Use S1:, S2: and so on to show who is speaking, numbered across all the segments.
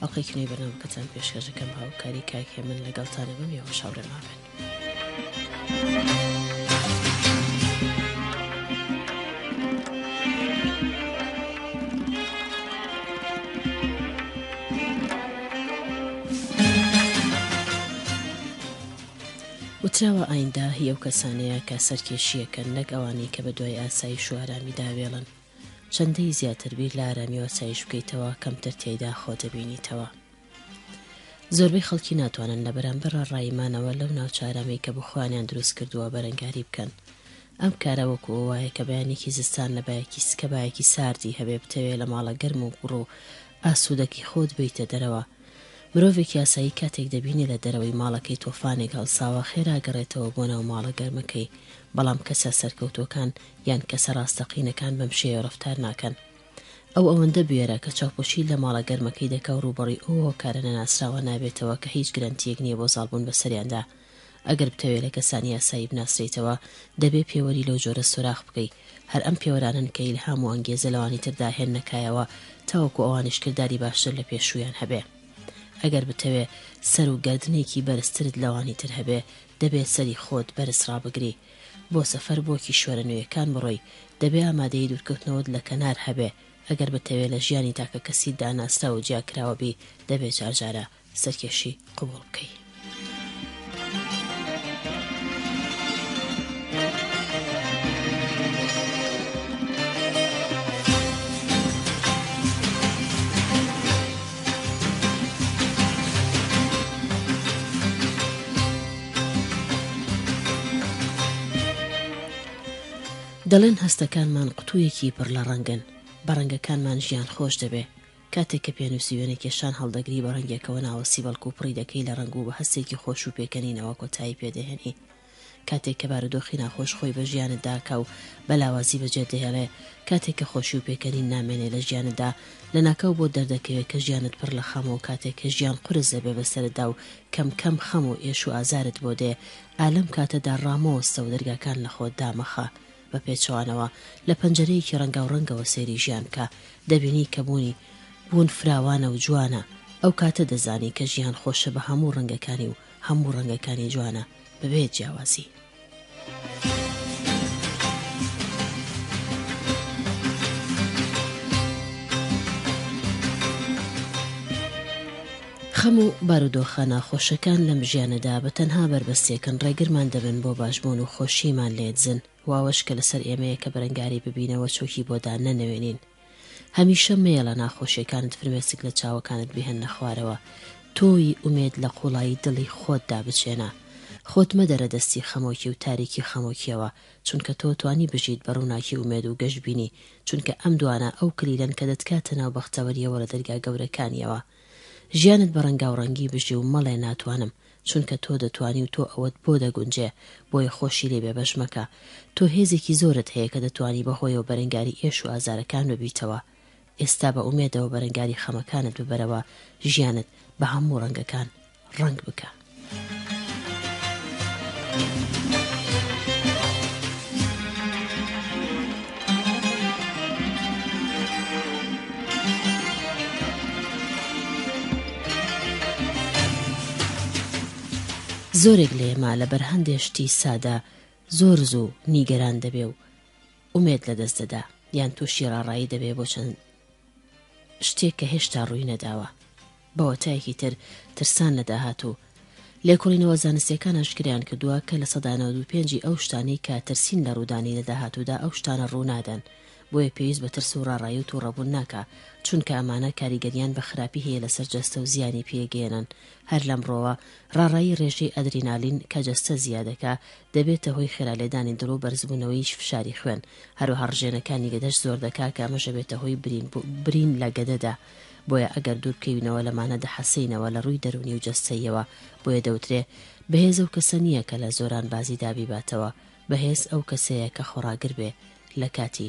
S1: ئەڵقەی کنەی بەرنامەکەتان پێشکەش دەکەم بە
S2: هاوکاری کاک هێمن لەگەڵتان ئەبم یەوەش هاوڕێمان بن. وتراوە ئایندە هی ئەو کەسانەیە کە سەرکێشی ئەکەن نەک ئەوانەی کە بەدوای ئاسایش و ئارامیدا وێڵن. چەندی زیاتر بیر لە ئارامی و ئاسایش بکەیتەوە کەمتر تێیدا خۆت دەبینیتەوە. زۆربەی خەڵکی ناتوانن لە بەرامبەر ڕەڕایی مانەوە لەو ناوچە ئارامەی کە بۆ خۆیانیان دروست کردووە بەرەنگاری بکەن. ئەم کارە وەکو ئەو وایە کە بەیانێکی زستان لە بایەکی سکە بایەکی ساردی هەبێ بتەوێ لە ماڵە گەرم و گوڕ و ئاسوودەکەی خۆت بێیتە دەرەوە، مرۆڤێکی ئاسایی کاتێک دەبینێ لە دەرەوەی ماڵەکەی تۆفانێک هەڵساوە، خێرا ئەگەڕێتەوە بۆ ناو ماڵە گەرمەکەی، بەڵام کەسە سەرکەوتووەکان یان کەسە ڕاستەقینەکان بەم شێوە ڕەفتار ناکەن. ئەو ئەوەندە بوێرە کە چاوپۆشیی لە ماڵە گەرمەکەی دەکا و ڕووبەڕووی ئەو هۆکارە نەناسراوە نابێتەوە کە هیچ گرەنتییەک نییە بۆ زاڵبوون بەسەریاندا، ئەگەر بتەوێ لە کەسانی یاسایی بناسرێیتەوە، دەبێ پێوەری لەو جۆرە سۆراخ بکەی. هەر ئەم پێوەرانەن کە ئیلهام و ئەنگێزە لەوانی تردا هێننە کایەوە تاوەکو ئەوانیش کرداری باشتر لە پێشوویان هەبێ. ئەگەر بتەوێ سەر و گەردنێکی بەرزترت لەوانی تر هەبێ، دەبێ سەری خۆت بەرز ڕابگری. بۆ سەفەر بۆ کیشوەرە نوێیەکان بڕۆی، دەبێ ئامادەیی دوورکەوتنەوەت لە کەنار هەبێ. ئەگەر بتەوێ لە ژیانی تاکەکەسیتدا ناسراو و جیاکراوە بی، دەبێ جارجارە. سەرکێشی قبوڵ بکەی. دەڵێن هەستەکانمان قوتوویەکی پڕ لە ڕەنگن، بە ڕەنگەکانمان ژیان خۆش دەبێ، کاتێک کە پێنووسی وێنەکێ شان هەڵدەگری بە ڕەنگێکەوە ناوەسی بەڵکو پڕی دەکەی لە ڕەنگ و بە هەستێکی خۆش و پێکەنینەوە کۆتایی پێ دەهێنی. کاتێک کە بارودۆخی ناخۆش خۆی بە ژیانت داکا و بە لاوازی بە جێت دەهێڵێ، کاتێک کە خۆشی و پێکەنین نامێنێ لە ژیانتدا، لە ناکاو بۆت دەردەکەوێ کە ژیانت پڕ لە خەمە و کاتێک کە ژیان قورس دەبێ بە سەرتدا و کەم کەم خەم و ئێش و ئازارت بۆ دێ، ئا لەم کاتەدا ڕامەوەستە و دەرگاکان لە خۆت دامەخە. بە پێچەوانەوە لە پەنجەرەیەکی ڕەنگاوڕەنگەوە سەیری ژیان بکە، دەبینی کە بوونی بوون فراوانە و جوانە، ئەو کاتە دەزانی کە ژیان خۆشە بە هەموو ڕەنگەکانی و هەموو ڕەنگەکانی جوانە بەبێ جیاوازی. خەم و بارودۆخە ناخۆشەکان لەم ژیانەدا بە تەنها بەربەستێکن ڕێگرمان دەبن بۆ باشبوون و خۆشیمان لێدزن و ئەوەش کە لەسەر ئێمەیە کە بەرەنگاری ببینەوە چۆکی بۆ دانەنەوێنین هەمیشە مەیەڵە ناخۆشیەکانت فرمێسک لە چاوەکانت بهێننە خوارەوە تۆوی ئومێد لە قوڵایی دڵی خۆتدا بچێنە خۆت مەدەرە دەستی خەمۆکی و تاریکی خەمۆکیەوە چونکە تۆ توانی بژیت بە ڕووناکی ئومێد و گەشبینی چونکە ئەم دوانە ئەو کلیلەن کە دەتکاتە ناو بەختەوەریەوە لە دەرگا گەورەکانیەوە ژیانت بە ڕەنگاو ڕەنگی بژی و مەڵێ ناتوانم چونکە تۆ دەتوانی و تۆ ئەوەت بۆ دەگونجێ بۆیە خۆشی لێ بێبەش مەکە تۆ هێزێکی زۆرت هەیە کە دەتوانی بە هۆیەوە بەرەنگاری ئێش و ئازارەکان ببیتەوە ئێستا بە ئومێدەوە بەرەنگاری خەمەکانت ببەرەوە ژیانت بە هەموو ڕەنگەکان ڕەنگ بکە. زۆرێک لە ئێمە لەبەر هەندێ شتی سادە زۆر زوو نیگەران دەبێ و ئومێد لەدەست دەدا یان تووشی ڕاڕایی دەبێ بۆ چەند شتێک کە هێشتا ڕووی نەداوە. بە واتایەکی تر ترسان لە داهاتوو. لێکۆڵینەوە زانستییەکان ئاشکرایان کردووە کە لە سەدا نەوەد و پێنج ی ئەو شتانەی کە ترسین لە ڕوودانی لە داهاتوودا ئەو شتانە ڕوو نادەن،
S3: بۆیە پێویست بە ترس و ڕاڕایی و توڕەبوون ناکا، چونکە ئەمانە کاریگەرییان بە خراپی هەیە لەسەر جەستە و زیانی پێگەیەنن هەر لەمڕۆوە ڕاڕایی ڕێژەی ئەدرینالین کە جەستە زیادەکا دەبێتە هۆی خێرالێدانی دڵ و بەرزبوونەوەیی فشاری خوێن، هەروەها ڕژێنەکانی گەدەش زۆر دەکا کە ئەمەش ئەبێتە هۆی برین لە گەدەدا، بۆیە ئەگەر دووربکەوینەوە لەمانە دەحەسێینەوە لە ڕووی دەروونی و جەستەییەوە، بۆیە دەوترێ، بەهێز ئەو کەسە نییە کە لە زۆرانبازیدا بیباتەوە، بەهێز ئەو کەسەیە کە خۆڕاگر بێ لە کاتی.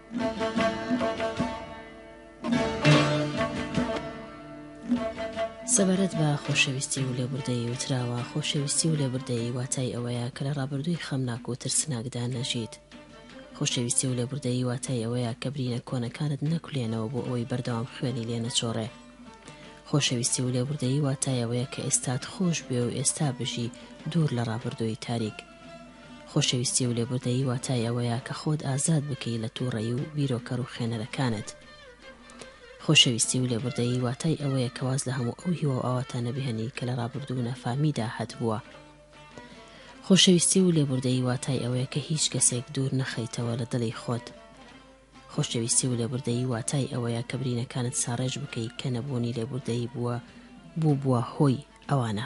S3: سەبارەت بە خۆشەویستی و لێبوردەیی وتراوە خۆشەویستی و لێبوردەیی واتای ئەوەیە کە لە ڕابردووی خەمناک و ترسناکدا نەژیت خۆشەویستی و لێبوردەیی واتای ئەوەیە کە برینە کۆنەکانت نەکولێنەوە بۆ ئەوەی بەردەوام خوێنی لێ نەچۆڕێ
S2: خۆشەویستی و لێبوردەیی واتای ئەوەیە کە ئێستات خۆش بێ و ئێستا بژی دوور لە ڕابردووی تاریک خۆشەویستی و لێبوردەیی واتای ئەوەیە کە خۆت ئازاد بکەی لە تووڕەیی و بیرۆکە ڕووخێنەرەکانت. خۆشەویستی و لێبوردەیی واتای ئەوەیە کە واز لە هەموو ئەو هیوا و ئاواتانە بهێنی کە لە ڕابردوو و نافامیدا هەتبووە. خۆشەویستی و لێبوردەیی واتای ئەوەیە کە هیچ کەسێک دوور نەخەیتەوە لە دڵی خۆت. خۆشەویستی و لێبوردەیی واتای ئەوەیە کە برینەکانت ساڕێژ بکەی کە نەبوونی لێبوردەیی بووە بووبووە هۆی ئەوانە.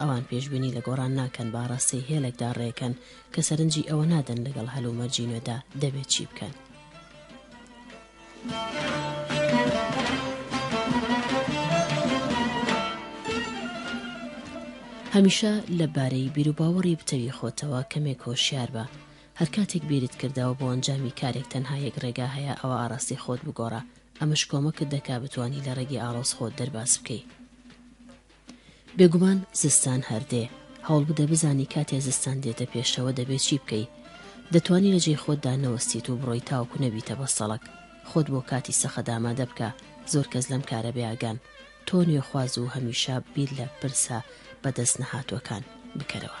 S2: ئەوان پێشبینی لە گۆڕان ناکەن بە ئاراستەی هێلێکدا ڕێکەن کە سەرنجی ئەوە نادەن لەگەڵ هەلومەرجی نوێدا دەبێت چی بکەن. هەمیشە لەبارەی بیروباوەڕی بتەوی خۆتەوە کەمێک هۆشیار بە هەر کاتێک بیرت کردەوە بۆ ئەنجامی کارێک تەنها یەک ڕێگا هەیە ئەوە ئاراستی خۆت بگۆڕە ئەمەش کۆمەکت دەکا بتانی لە ڕێگەی ئاڵۆز خۆت دەرباز بکەی بێگومان زستان هەر دێ. هەوڵبدە بزانی کاتێ زستان دێتە پێشەوە دەبێ چی بکەی؟ دەتوانی لە جێی خۆتدا نەوەستیت و بڕۆی تاوەکو نەبیتە بەستەڵەک. خۆت بۆ کاتی سەخت ئامادە بکە. زۆر کەس لەم کارە بێئاگان. تۆ نوێخواز و هەمیشە بیر لە پرسە بەدەستنەهاتووەکان بکەرەوە.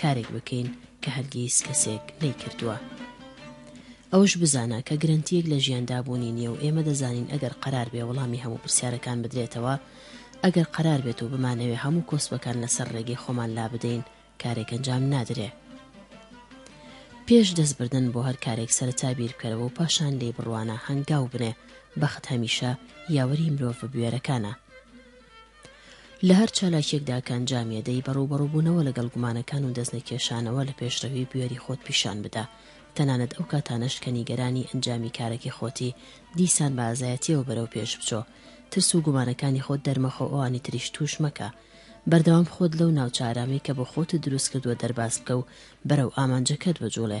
S2: کارێک بکەین کە هەرگیز کەسێک نەیکردووە. ئەوەش بزانە کە گرەنتییەک لە ژیاندا بوونی نییە و ئێمە دەزانین ئەگەر قەرار بێ وەڵامی هەموو پرسیارەکان بدرێتەوە، ئەگەر قەرار بێت و بمانەوێ هەموو کۆسپەکان لەسەر ڕێگەی خۆمان لابدەین، کارێک ئەنجام نادرێ. پێش دەست بردن بۆ هەر کارێک سەرەتا بیر بکەرەوە و پاشان لێی بڕوانە، هەنگاو بنێ، بەخت هەمیشە یاوەری مرۆڤە بوێرەکانە. لە هەر چالاکیەکدا کە ئەنجامی ئەدەی بە ڕووبەڕووبوونەوە لەگەڵ گومانەکان و دەستنەکێشانەوە لە پێشڕەوی بوێری خۆت پیشان بدە، تەنانەت ئەو کاتانەش کە نیگەرانی ئەنجامی کارەکەی خۆتی، دیسان بە ئازایەتیەوە بەرەو پێش بچۆ، ترس و گومانەکانی خۆت دەرمەخۆ ئەوانی تریش توش مەکە، بەردەوام خۆت لەو ناوچە ئارامەی کە بۆ خۆتت دروست کردووە دەرباز بکە و بەرەو ئامانجەکەت بجوڵێ.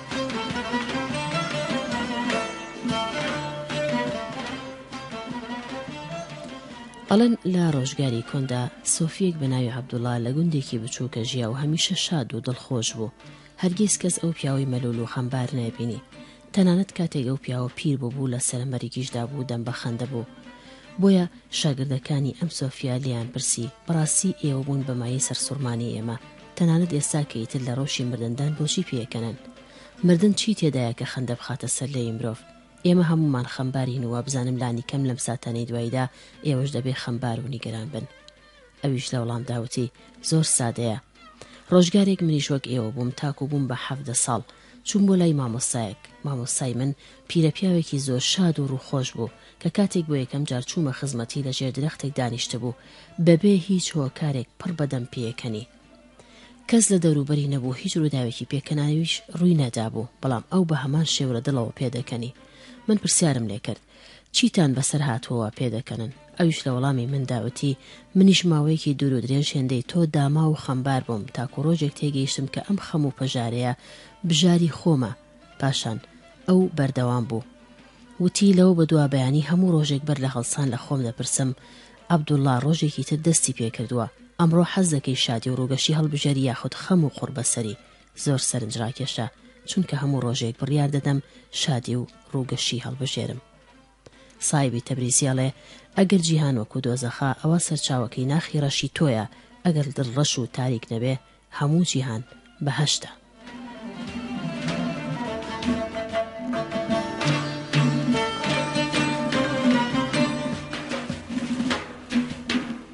S2: ئەڵێن لە ڕۆژگاری کۆندا سۆفییەک بە ناوی عەبدوڵڵا لە گوندێکی بچووکە ژیا و هەمیشە شاد و دڵخۆش بوو هەرگیز کەس ئەو پیاوەی مەلول و خەمبار نایبینی تەنانەت کاتێک ئەو پیاوە پیر بووبوو لە سەرەمەریکیشدا بوو دەم بە خەندە بوو بۆیە شاگردەکانی ئەم سۆفیا لێیان پرسی بەڕاستی ئێوە بوون بە مایەی سەرسوڕمانی ئێمە تەنانەت ئێستا کە ئیتر لە ڕەوشی مردندان بۆچی پێکەنن؟ مردن چی تێدایە کە خەندە بخاتە سەر لێوی مرۆڤ؟ ئێمە هەموومان خەمبارین و وابزانم لانیکەم لەم ساتانەی دواییدا ئێوەش دەبێ خەمبار و نیگەران بن. ئەویش لە وەڵامدا وتی، زۆر سادەیە. ڕۆژگارێک منیش وەک ئێوە بووم تاکوو بووم بە حەڤدە ساڵ. چووم بۆ لای مامۆستایەک. مامۆستای من پیرەپیاوێکی زۆر شاد و ڕووخۆش بوو. کە کاتێک بۆ یەکەم جار چوومە خزمەتی لە ژێر درەختێک دانیشتبوو بە بێ هیچ هۆکارێک پڕ بە دەم پێکەنی کەس لە دەوروبەری نەبوو هیچ ڕووداوێکی پێکەناویش ڕووی نەدابوو بەڵام ئەو بە هەمان شێوە لە دڵەوە پێدەکەنی من پرسیارم لێ کرد چیتان بەسەر هاتووەوە پێدەکەنن ئەویش لە وەڵامی من داوتی منیش ماوەیەکی دوور و درێژ هێندەی تۆ داما و خەمبار بووم تاکو ڕۆژێک تێگەیشتم کە ئەم خەم و پەژارەیە بژاری خۆمە پاشان ئەو بەردەوام بوو وتی، لەوە بەدوا بەیانی هەموو ڕۆژێک بەر لە هەڵسان لە خۆم دەپرسم، عەبدوڵڵا ڕۆژێکی تر دەستی پێ کردووە، ئەمڕۆ حەز دەکەی شادی و ڕووگەشی هەڵبژێری یاخود خەم و قوڕبەسەری؟ زۆر سەرنجڕاکێشە، چونکە هەموو ڕۆژێک بڕیار دەدەم شادی و ڕووگەشی هەڵبژێرم. سایبی تەبریزی ئەڵێ، ئەگەر جیهان وەکوو دۆزەخە، ئەوە سەرچاوەکەی ناخی ڕەشی تۆیە، ئەگەر دڵ ڕەش و تاریک نەبێ، هەموو جیهان
S4: بەهەشتە.